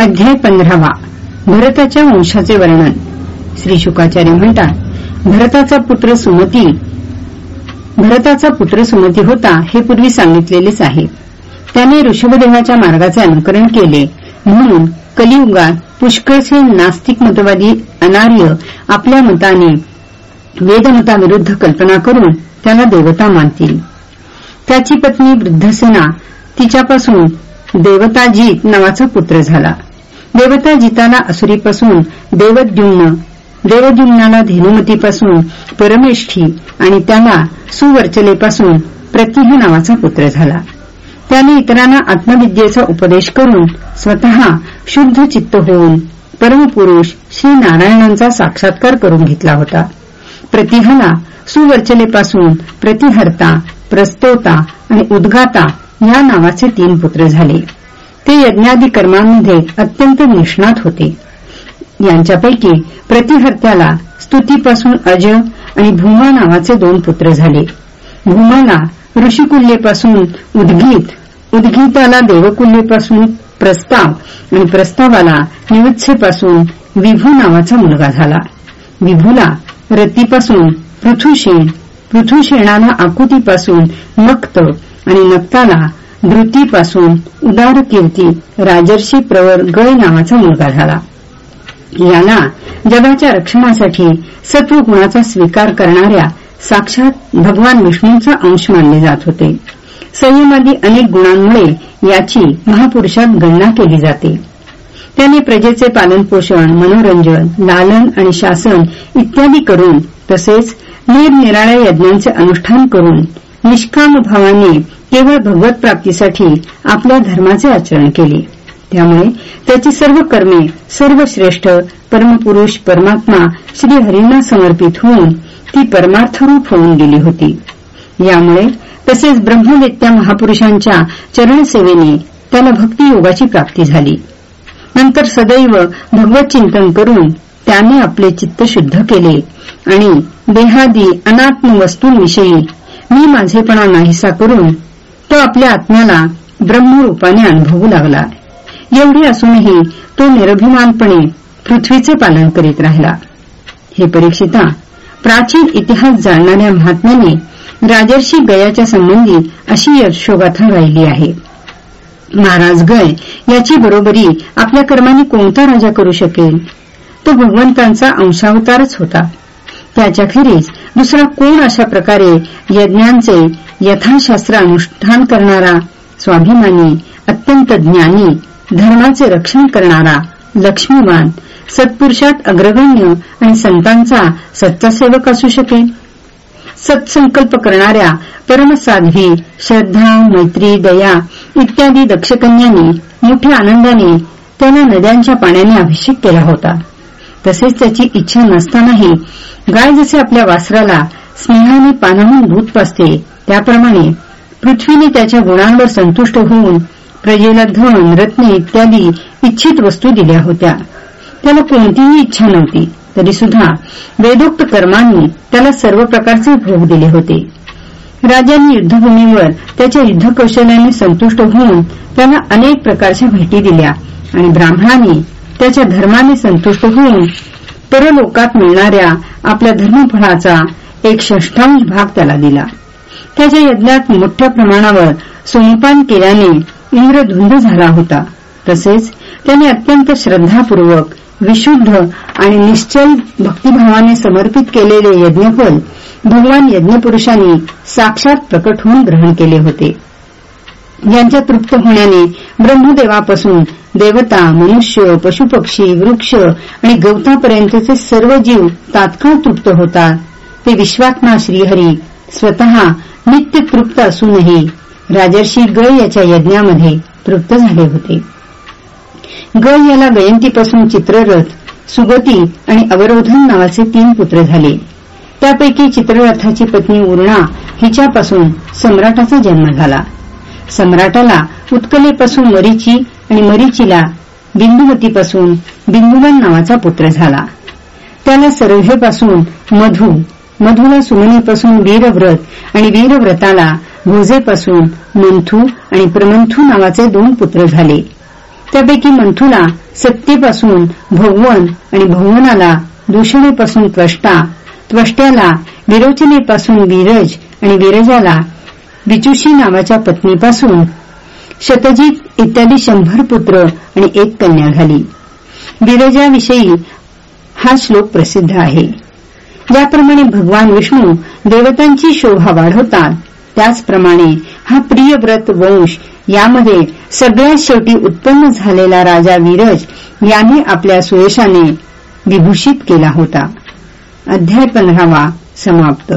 अध्याय पंधरावा. भरताच्या वंशाचे वर्णन. श्री शुकाचार्य म्हणतात भरताचा पुत्र सुमती भरताचा पुत्र सुमती होता हे पूर्वी सांगितलेलेच आहे. त्याने ऋषभदेवाच्या मार्गाचे अनुकरण केले. म्हणून कलियुगात पुष्कळचे नास्तिक मतवादी अनार्य आपल्या मताने वेदमताविरुद्ध कल्पना करून त्याला देवता मानतील. त्याची पत्नी वृद्धसेना तिच्यापासून देवताजीत नावाचा पुत्र झाला. देवता देवताजिताला असुरीपासून देवद्युम्न देवद्युम्नाला धेनुमतीपासून परमेष्ठी आणि त्याला सुवर्चलेपासून प्रतिह नावाचा पुत्र झाला. त्याने इतरांना आत्मविद्येचा उपदेश करून स्वतः शुद्ध चित्त होऊन परमपुरुष श्री नारायणांचा साक्षात्कार करून घेतला होता. प्रतिहाला सुवर्चलेपासून प्रतिहर्ता प्रस्तोता आणि उद्गाता या नावाचे तीन पुत्र झाले. ते यज्ञादी कर्मांमध्ये अत्यंत निष्णात होते. यांच्यापैकी प्रतिहर्त्याला स्तुतीपासून अज आणि भूमा नावाचे दोन पुत्र झाले. भूमाला ऋषिकुल्येपासून उद्गीत उद्गीताला देवकुल्येपासून प्रस्ताव आणि प्रस्तावाला निवत्सेपासून विभू नावाचा मुलगा झाला. विभूला रतीपासून पृथुशेन पृथुशेणाला आकुतीपासून नक्त आणि नक्ताला धृतीपासून उदार कीर्ती राजर्षी प्रवर गय नावाचा मुलगा झाला. याला जगाच्या रक्षणासाठी सत्वगुणाचा स्वीकार करणाऱ्या साक्षात भगवान विष्णूंचा अंश मानले जात होते. संयमादी अनेक गुणांमुळे याची महापुरुषात गणना केली जाते. त्याने प्रजेचे पालनपोषण मनोरंजन लालन आणि शासन इत्यादी करून तसेच निरनिराळ्या यज्ञांचे अनुष्ठान करून निष्काम भावाने केवळ भगवत प्राप्तीसाठी आपल्या धर्माचे आचरण केले. त्यामुळे त्याची सर्व कर्मे सर्वश्रेष्ठ परमपुरुष परमात्मा श्रीहरींना समर्पित होऊन ती परमार्थरूप होऊन गेली होती. यामुळे तसेच ब्रह्मवेत्या महापुरुषांच्या चरणसेवेने त्याला भक्तियोगाची प्राप्ती झाली. नंतर सदैव भगवत चिंतन करून त्याने आपले चित्त शुद्ध केले आणि देहादी अनात्म वस्तूंविषयी मी माझेपणा नाहीसा करून तो आपल्या आत्म्याला ब्रह्मरूपाने अनुभवू लागला. एवढे असूनही तो निरभिमानपणे पृथ्वीचे पालन करीत राहिला. हे परीक्षिता प्राचीन इतिहास जाणणाऱ्या महात्म्याने राजर्षी गयाच्या संबंधी अशी यशोगाथा गायली आहे. महाराज गय याची बरोबरी आपल्या कर्माने कोणता राजा करू शकेल? तो भगवंतांचा अंशावतारच होता. त्याच्याखेरीज दुसरा कोण अशा प्रकारे यज्ञांचे यथाशास्त्र अनुष्ठान करणारा स्वाभिमानी अत्यंत ज्ञानी धर्माचे रक्षण करणारा लक्ष्मीवान सत्पुरुषात अग्रगण्य आणि संतांचा सच्चा सेवक असू शकेल? सत्संकल्प करणाऱ्या परमसाध्वी श्रद्धा मैत्री दया इत्यादी दक्षकन्यांनी मोठ्या आनंदाने त्यांना नद्यांच्या पाण्याने अभिषेक केला होता. तसेच त्याची इच्छा नसतानाही गाय जसे आपल्या वासराला स्नेहाने पानाहून दूध पासते त्याप्रमाणे पृथ्वीने त्याच्या गुणांवर संतुष्ट होऊन प्रजेला धन रत्ने इत्यादी इच्छित वस्तू दिल्या होत्या. त्याला कोणतीही इच्छा नव्हती. तरी सुद्धा वेदोक्त कर्मांनी त्याला सर्व प्रकारचे भोग दिले होते. राजांनी युद्धभूमीवर त्याच्या युद्धकौशल्याने संतुष्ट होऊन त्याला अनेक प्रकारच्या भेटी दिल्या आणि ब्राह्मणांनी त्याच्या धर्माने संतुष्ट होऊन परलोकात मिळणाऱ्या आपल्या धर्मफळाचा एक षष्ठांश भाग त्याला दिला. त्याच्या यज्ञात मोठ्या प्रमाणावर सोमपान केल्याने इंद्रधुंद झाला होता. तसेच त्याने अत्यंत श्रद्धापूर्वक विशुद्ध आणि निश्चल भक्तिभावाने समर्पित केलेले यज्ञफल भगवान यज्ञपुरुषांनी साक्षात प्रकट होऊन ग्रहण केले होते. यांच्या तृप्त होण्याने ब्रह्मदेवापासून देवता मनुष्य पशुपक्षी वृक्ष आणि गवतापर्यंतचे सर्व जीव तात्काळ तृप्त होतात. ते विश्वात्मा श्रीहरी स्वतः नित्य तृप्त असूनही राजर्षी गय याच्या यज्ञामध्ये तृप्त झाले होते. गय याला गयंतीपासून चित्ररथ सुगती आणि अवरोधन नावाचे तीन पुत्र झाले. त्यापैकी चित्ररथाची पत्नी उर्णा हिच्यापासून सम्राटाचा जन्म झाला. सम्राटाला उत्कलेपासून मरीची आणि मरीचीला बिंदुवतीपासून बिंदुवन नावाचा पुत्र झाला. त्याला सरभेपासून मधु मधुला सुमनीपासून वीरव्रत आणि वीरव्रताला भोजेपासून मंथू आणि प्रमंथू नावाचे दोन पुत्र झाले. त्यापैकी मंथूला सत्तेपासून भगवन आणि भगवनाला दूषणेपासून त्वष्टा त्वष्ट्याला विरोचनेपासून वीरज आणि विरजाला विचुषी नावाच्या पत्नीपासून शतजित इत्यादी शंभर पुत्र आणि एक कन्या झाली. विरजाविषयी हा श्लोक प्रसिद्ध आहे. ज्याप्रमाणे भगवान विष्णू देवतांची शोभा वाढवतात त्याचप्रमाणे हा प्रियव्रत वंश यामध्ये सगळ्यात शेवटी उत्पन्न झालेला राजा वीरज याने आपल्या सुयशाने विभूषित केला होता. अध्याय पंधरावा समाप्त.